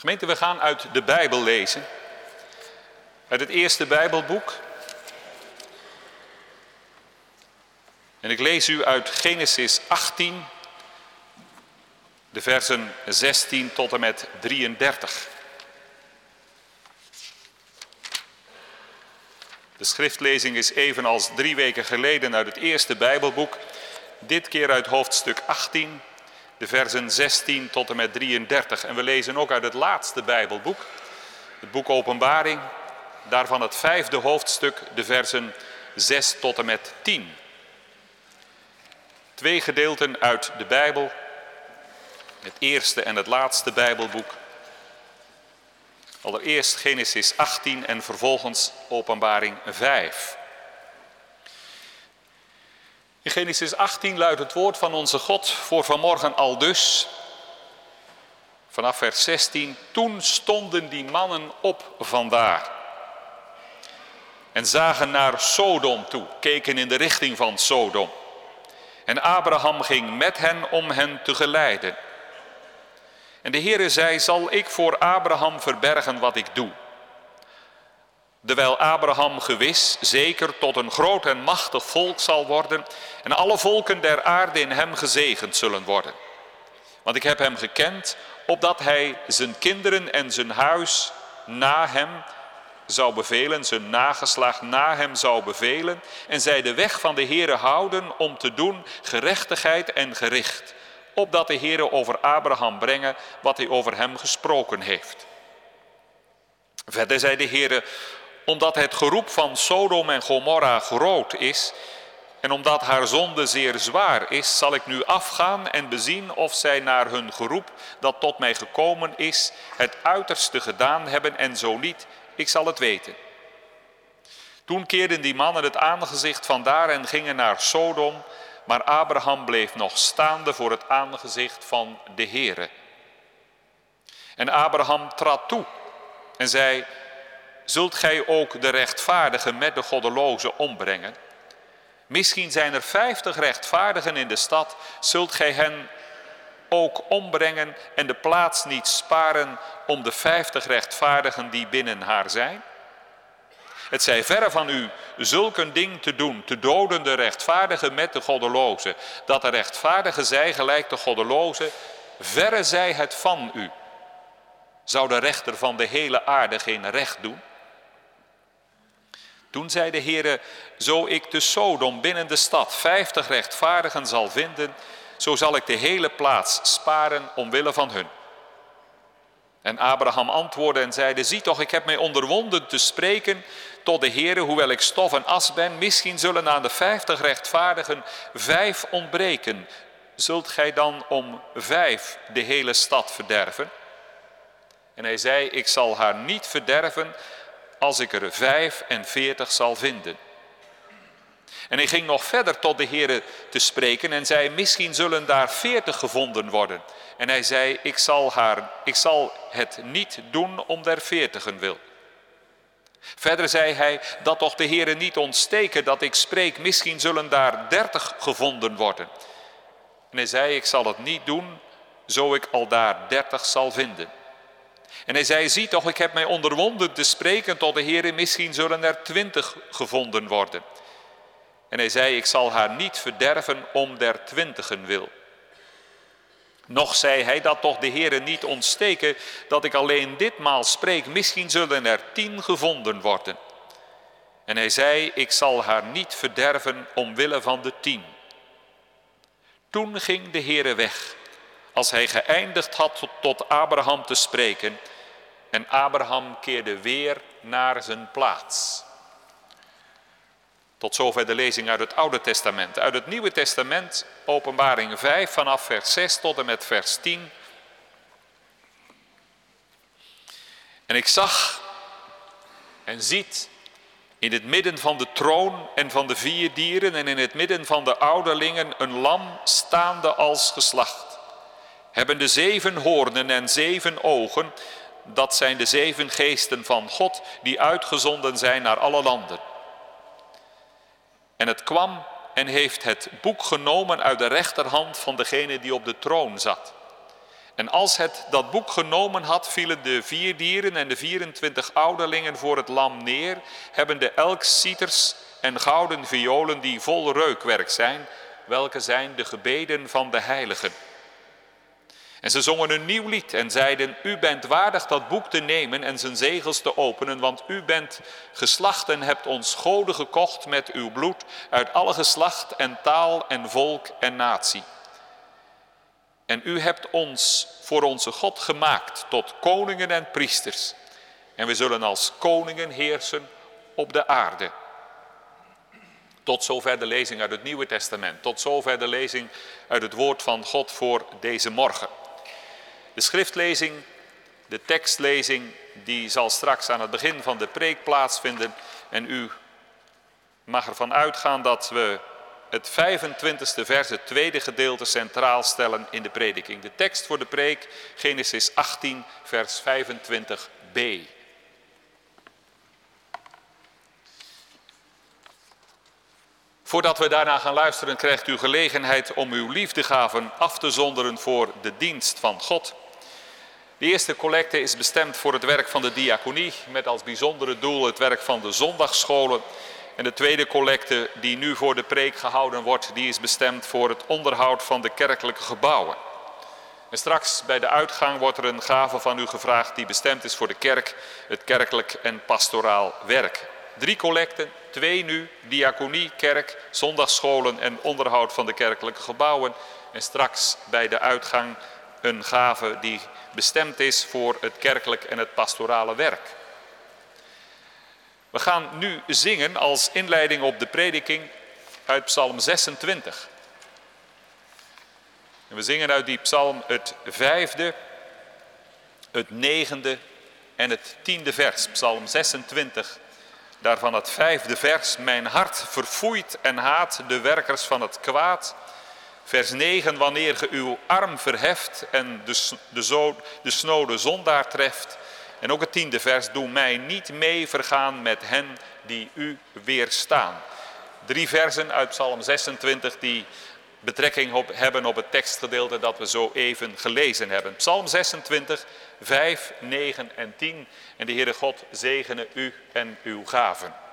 Gemeente, we gaan uit de Bijbel lezen. Uit het eerste Bijbelboek. En ik lees u uit Genesis 18, de versen 16 tot en met 33. De schriftlezing is evenals drie weken geleden uit het eerste Bijbelboek, dit keer uit hoofdstuk 18, de versen 16 tot en met 33. En we lezen ook uit het laatste Bijbelboek, het boek Openbaring, daarvan het vijfde hoofdstuk, de versen 6 tot en met 10. Twee gedeelten uit de Bijbel, het eerste en het laatste Bijbelboek. Allereerst Genesis 18 en vervolgens Openbaring 5. In Genesis 18 luidt het woord van onze God voor vanmorgen al dus. Vanaf vers 16. Toen stonden die mannen op vandaar. En zagen naar Sodom toe, keken in de richting van Sodom. En Abraham ging met hen om hen te geleiden. En de Heere zei, zal ik voor Abraham verbergen wat ik doe? Terwijl Abraham gewis zeker tot een groot en machtig volk zal worden en alle volken der aarde in hem gezegend zullen worden. Want ik heb hem gekend, opdat hij zijn kinderen en zijn huis na hem zou bevelen, zijn nageslag na hem zou bevelen en zij de weg van de Heere houden om te doen gerechtigheid en gericht, opdat de Heere over Abraham brengen wat hij over hem gesproken heeft. Verder zei de Heere, omdat het geroep van Sodom en Gomorra groot is en omdat haar zonde zeer zwaar is, zal ik nu afgaan en bezien of zij naar hun geroep dat tot mij gekomen is, het uiterste gedaan hebben en zo niet, ik zal het weten. Toen keerden die mannen het aangezicht vandaar en gingen naar Sodom, maar Abraham bleef nog staande voor het aangezicht van de Heere. En Abraham trad toe en zei, zult gij ook de rechtvaardigen met de goddelozen ombrengen? Misschien zijn er vijftig rechtvaardigen in de stad, zult gij hen ook ombrengen en de plaats niet sparen om de vijftig rechtvaardigen die binnen haar zijn? Het zij verre van u zulk een ding te doen, te doden de rechtvaardigen met de goddelozen, dat de rechtvaardige zij gelijk de goddelozen, verre zij het van u. Zou de rechter van de hele aarde geen recht doen? Toen zei de Heere, zo ik te Sodom binnen de stad vijftig rechtvaardigen zal vinden, zo zal ik de hele plaats sparen omwille van hun. En Abraham antwoordde en zeide, zie toch, ik heb mij onderwonden te spreken tot de Heere, hoewel ik stof en as ben. Misschien zullen aan de vijftig rechtvaardigen vijf ontbreken. Zult gij dan om vijf de hele stad verderven? En hij zei, ik zal haar niet verderven als ik er vijf en veertig zal vinden. En hij ging nog verder tot de Heere te spreken en zei, misschien zullen daar veertig gevonden worden. En hij zei, ik zal, haar, ik zal het niet doen om der veertigen wil. Verder zei hij, dat toch de Heere niet ontsteken dat ik spreek, misschien zullen daar dertig gevonden worden. En hij zei, ik zal het niet doen, zo ik al daar dertig zal vinden. En hij zei, zie toch, ik heb mij onderwonden te spreken tot de Heer, misschien zullen er twintig gevonden worden. En hij zei, ik zal haar niet verderven om der twintigen wil. Nog zei hij dat toch de Heere niet ontsteken dat ik alleen ditmaal spreek, misschien zullen er tien gevonden worden. En hij zei, ik zal haar niet verderven omwille van de tien. Toen ging de Heere weg als hij geëindigd had tot Abraham te spreken. En Abraham keerde weer naar zijn plaats. Tot zover de lezing uit het Oude Testament. Uit het Nieuwe Testament, Openbaring 5, vanaf vers 6 tot en met vers 10. En ik zag en ziet in het midden van de troon en van de vier dieren en in het midden van de ouderlingen een lam staande als geslacht hebben de zeven hoornen en zeven ogen. Dat zijn de zeven geesten van God die uitgezonden zijn naar alle landen. En het kwam en heeft het boek genomen uit de rechterhand van degene die op de troon zat. En als het dat boek genomen had, vielen de vier dieren en de 24 ouderlingen voor het lam neer, hebbende elk cieters en gouden violen die vol reukwerk zijn, welke zijn de gebeden van de heiligen. En ze zongen een nieuw lied en zeiden, u bent waardig dat boek te nemen en zijn zegels te openen, want u bent geslacht en hebt ons goden gekocht met uw bloed uit alle geslacht en taal en volk en natie. En u hebt ons voor onze God gemaakt tot koningen en priesters. En we zullen als koningen heersen op de aarde. Tot zover de lezing uit het Nieuwe Testament. Tot zover de lezing uit het woord van God voor deze morgen. De schriftlezing, de tekstlezing, die zal straks aan het begin van de preek plaatsvinden. En u mag ervan uitgaan dat we het 25e vers, het tweede gedeelte, centraal stellen in de prediking. De tekst voor de preek, Genesis 18, vers 25b. Voordat we daarna gaan luisteren, krijgt u gelegenheid om uw liefdegaven af te zonderen voor de dienst van God. De eerste collecte is bestemd voor het werk van de diaconie, met als bijzondere doel het werk van de zondagsscholen. En de tweede collecte die nu voor de preek gehouden wordt, die is bestemd voor het onderhoud van de kerkelijke gebouwen. En straks bij de uitgang wordt er een gave van u gevraagd die bestemd is voor de kerk, het kerkelijk en pastoraal werk. Drie collecten, twee nu, diaconie, kerk, zondagsscholen en onderhoud van de kerkelijke gebouwen. En straks bij de uitgang een gave die bestemd is voor het kerkelijk en het pastorale werk. We gaan nu zingen als inleiding op de prediking uit Psalm 26. En we zingen uit die psalm het vijfde, het negende en het tiende vers. Psalm 26, daarvan het vijfde vers. Mijn hart verfoeit en haat de werkers van het kwaad. Vers 9, wanneer ge uw arm verheft en de, de, zo, de snode zondaar treft. En ook het tiende vers, doe mij niet mee vergaan met hen die u weerstaan. Drie versen uit Psalm 26 die betrekking hebben op het tekstgedeelte dat we zo even gelezen hebben. Psalm 26, 5, 9 en 10. En de Heere God zegene u en uw gaven.